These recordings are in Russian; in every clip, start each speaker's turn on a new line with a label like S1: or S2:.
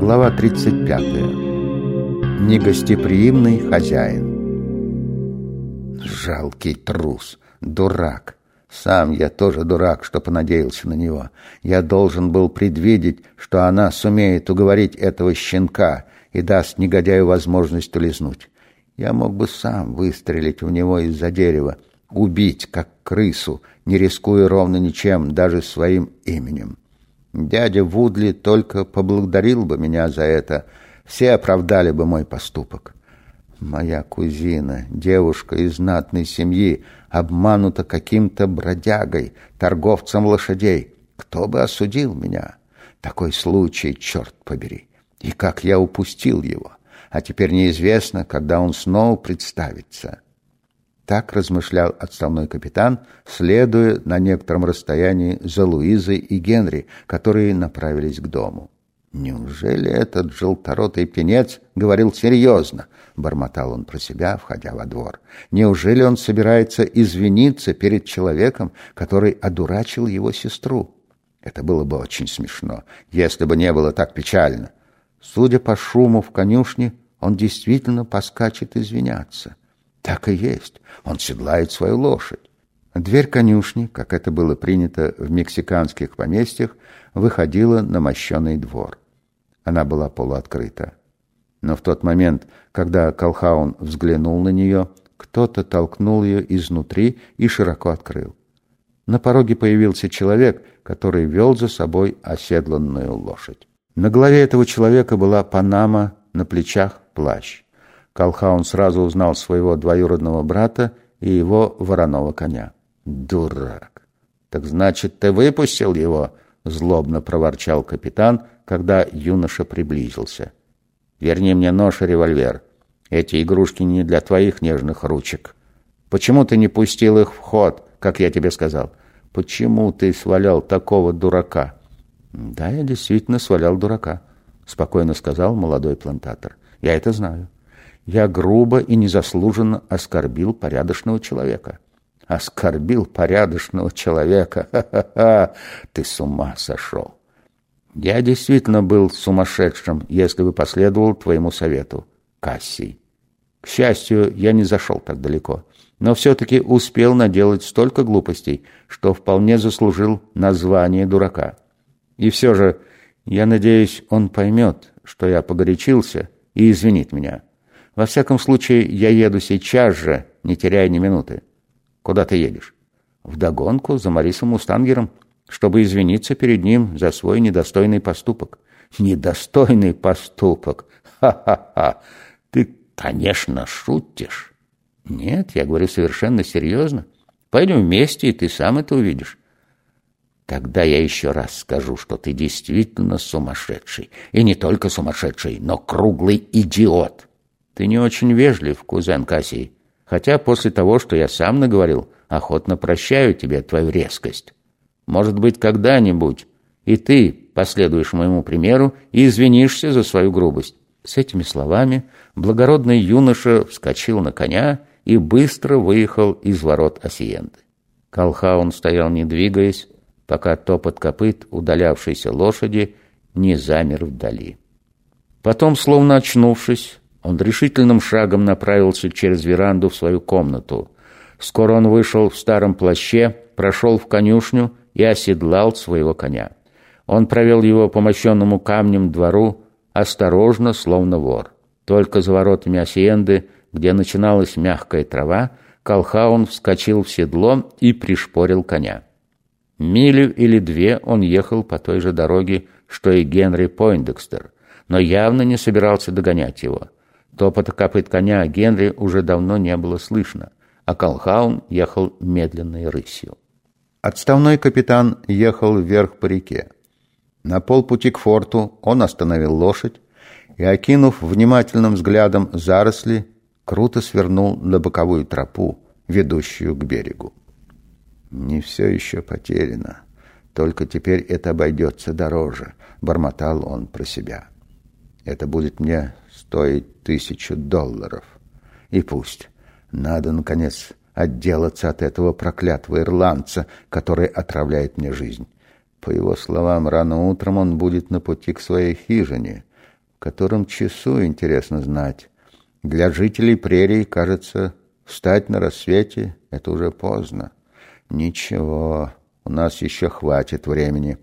S1: Глава 35. Негостеприимный хозяин. Жалкий трус, дурак. Сам я тоже дурак, что понадеялся на него. Я должен был предвидеть, что она сумеет уговорить этого щенка и даст негодяю возможность улизнуть. Я мог бы сам выстрелить в него из-за дерева, убить, как крысу, не рискуя ровно ничем, даже своим именем. Дядя Вудли только поблагодарил бы меня за это, все оправдали бы мой поступок. Моя кузина, девушка из знатной семьи, обманута каким-то бродягой, торговцем лошадей. Кто бы осудил меня? Такой случай, черт побери. И как я упустил его. А теперь неизвестно, когда он снова представится. Так размышлял отставной капитан, следуя на некотором расстоянии за Луизой и Генри, которые направились к дому. «Неужели этот желторотый пенец говорил серьезно?» — бормотал он про себя, входя во двор. «Неужели он собирается извиниться перед человеком, который одурачил его сестру?» Это было бы очень смешно, если бы не было так печально. Судя по шуму в конюшне, он действительно поскачет извиняться. Так и есть. Он седлает свою лошадь. Дверь конюшни, как это было принято в мексиканских поместьях, выходила на мощеный двор. Она была полуоткрыта. Но в тот момент, когда Колхаун взглянул на нее, кто-то толкнул ее изнутри и широко открыл. На пороге появился человек, который вел за собой оседланную лошадь. На голове этого человека была панама, на плечах плащ. Колхаун сразу узнал своего двоюродного брата и его вороного коня. «Дурак! Так значит, ты выпустил его?» — злобно проворчал капитан, когда юноша приблизился. «Верни мне нож и револьвер. Эти игрушки не для твоих нежных ручек. Почему ты не пустил их в ход, как я тебе сказал? Почему ты свалял такого дурака?» «Да, я действительно свалял дурака», — спокойно сказал молодой плантатор. «Я это знаю я грубо и незаслуженно оскорбил порядочного человека. Оскорбил порядочного человека. Ха-ха-ха! Ты с ума сошел. Я действительно был сумасшедшим, если бы последовал твоему совету, Кассий. К счастью, я не зашел так далеко, но все-таки успел наделать столько глупостей, что вполне заслужил название дурака. И все же, я надеюсь, он поймет, что я погорячился и извинит меня. Во всяком случае, я еду сейчас же, не теряя ни минуты. Куда ты едешь? Вдогонку за Марисом Мустангером, чтобы извиниться перед ним за свой недостойный поступок. Недостойный поступок? Ха-ха-ха! Ты, конечно, шутишь. Нет, я говорю совершенно серьезно. Пойдем вместе, и ты сам это увидишь. Тогда я еще раз скажу, что ты действительно сумасшедший. И не только сумасшедший, но круглый идиот. Ты не очень вежлив, кузен Кассий, хотя после того, что я сам наговорил, охотно прощаю тебе твою резкость. Может быть, когда-нибудь и ты последуешь моему примеру и извинишься за свою грубость». С этими словами благородный юноша вскочил на коня и быстро выехал из ворот Осиенты. Колхаун стоял не двигаясь, пока топот копыт удалявшейся лошади не замер вдали. Потом, словно очнувшись, он решительным шагом направился через веранду в свою комнату. Скоро он вышел в старом плаще, прошел в конюшню и оседлал своего коня. Он провел его по мощенному камнем двору, осторожно, словно вор. Только за воротами Осиенды, где начиналась мягкая трава, Колхаун вскочил в седло и пришпорил коня. Милю или две он ехал по той же дороге, что и Генри Пойндекстер, но явно не собирался догонять его. Топота копыт коня Генри уже давно не было слышно, а Колхаун ехал медленной рысью. Отставной капитан ехал вверх по реке. На полпути к форту он остановил лошадь и, окинув внимательным взглядом заросли, круто свернул на боковую тропу, ведущую к берегу. «Не все еще потеряно, только теперь это обойдется дороже», — бормотал он про себя. «Это будет мне стоить тысячу долларов. И пусть. Надо, наконец, отделаться от этого проклятого ирландца, который отравляет мне жизнь. По его словам, рано утром он будет на пути к своей хижине. котором часу, интересно знать. Для жителей прерий, кажется, встать на рассвете — это уже поздно. Ничего, у нас еще хватит времени.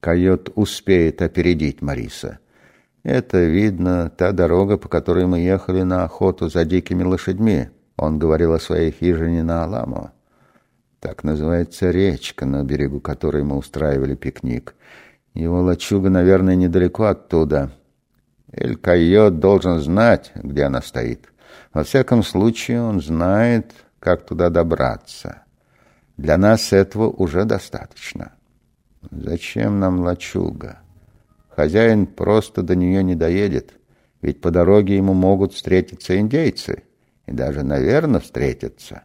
S1: Койот успеет опередить Мариса. Это, видно, та дорога, по которой мы ехали на охоту за дикими лошадьми. Он говорил о своей хижине на Аламо. Так называется речка, на берегу которой мы устраивали пикник. Его лачуга, наверное, недалеко оттуда. Эль-Койот должен знать, где она стоит. Во всяком случае, он знает, как туда добраться. Для нас этого уже достаточно. Зачем нам лачуга? Хозяин просто до нее не доедет, ведь по дороге ему могут встретиться индейцы, и даже, наверное, встретятся.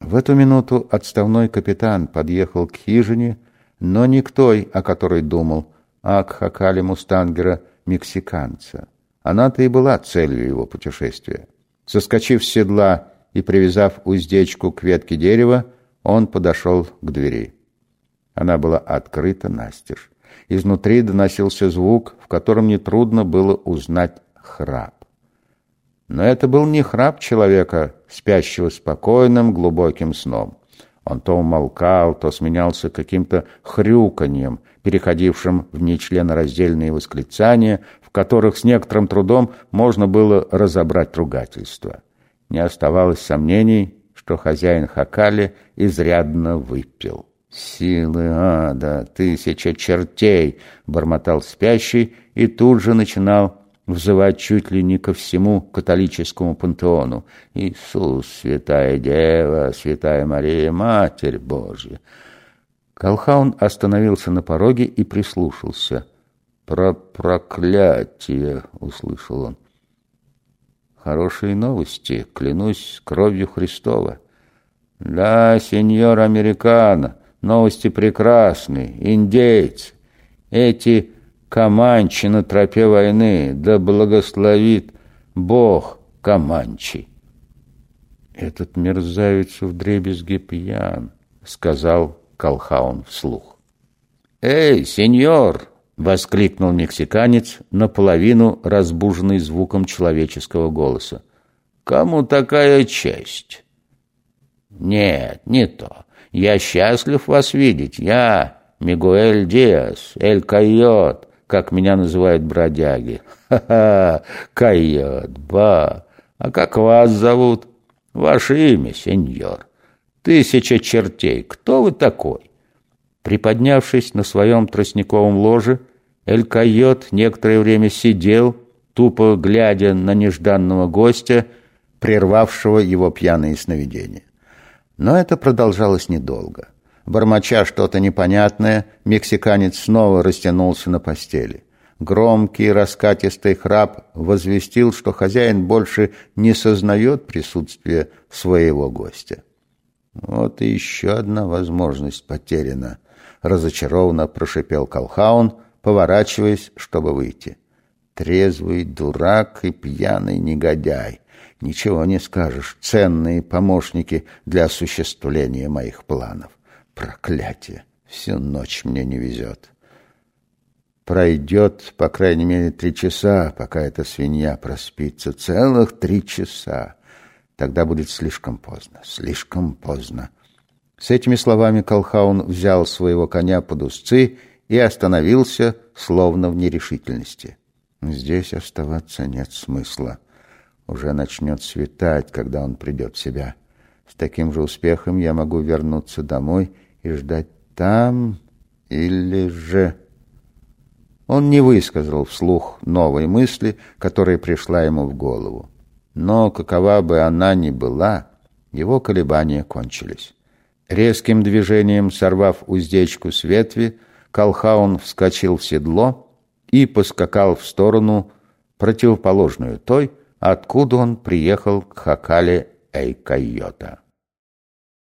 S1: В эту минуту отставной капитан подъехал к хижине, но не к той, о которой думал, а к Хакале Мустангера, мексиканца. Она-то и была целью его путешествия. Соскочив с седла и привязав уздечку к ветке дерева, он подошел к двери. Она была открыта настежь. Изнутри доносился звук, в котором нетрудно было узнать храп. Но это был не храп человека, спящего спокойным глубоким сном. Он то умолкал, то сменялся каким-то хрюканьем, переходившим в нечленораздельные восклицания, в которых с некоторым трудом можно было разобрать ругательство. Не оставалось сомнений, что хозяин Хакали изрядно выпил. «Силы ада, тысяча чертей!» — бормотал спящий и тут же начинал взывать чуть ли не ко всему католическому пантеону. «Иисус, святая Дева, святая Мария, Матерь Божья!» Колхаун остановился на пороге и прислушался. «Про проклятие!» — услышал он. «Хорошие новости, клянусь кровью Христова». «Да, сеньор Американо, новости прекрасные, индейцы. Эти Каманчи на тропе войны, да благословит Бог Каманчи». «Этот мерзавец в дребезге пьян», — сказал Колхаун вслух. «Эй, сеньор!» — воскликнул мексиканец, наполовину разбуженный звуком человеческого голоса. «Кому такая честь?» «Нет, не то. Я счастлив вас видеть. Я Мигуэль Диас, Эль Койот, как меня называют бродяги. Ха-ха, Койот, ба. А как вас зовут? Ваше имя, сеньор. Тысяча чертей! Кто вы такой?» Приподнявшись на своем тростниковом ложе, Эль-Койот некоторое время сидел, тупо глядя на нежданного гостя, прервавшего его пьяные сновидения. Но это продолжалось недолго. Бормоча что-то непонятное, мексиканец снова растянулся на постели. Громкий раскатистый храп возвестил, что хозяин больше не сознает присутствие своего гостя. Вот и еще одна возможность потеряна, разочарованно прошипел Колхаун, поворачиваясь, чтобы выйти. Трезвый дурак и пьяный негодяй. Ничего не скажешь, ценные помощники для осуществления моих планов. Проклятие! Всю ночь мне не везет. Пройдет, по крайней мере, три часа, пока эта свинья проспится. Целых три часа. Тогда будет слишком поздно, слишком поздно. С этими словами Колхаун взял своего коня под узцы и остановился, словно в нерешительности. Здесь оставаться нет смысла. Уже начнет светать, когда он придет в себя. С таким же успехом я могу вернуться домой и ждать там или же... Он не высказал вслух новой мысли, которая пришла ему в голову. Но, какова бы она ни была, его колебания кончились. Резким движением сорвав уздечку с ветви, Колхаун вскочил в седло и поскакал в сторону, противоположную той, откуда он приехал к Хакале Эйкайота.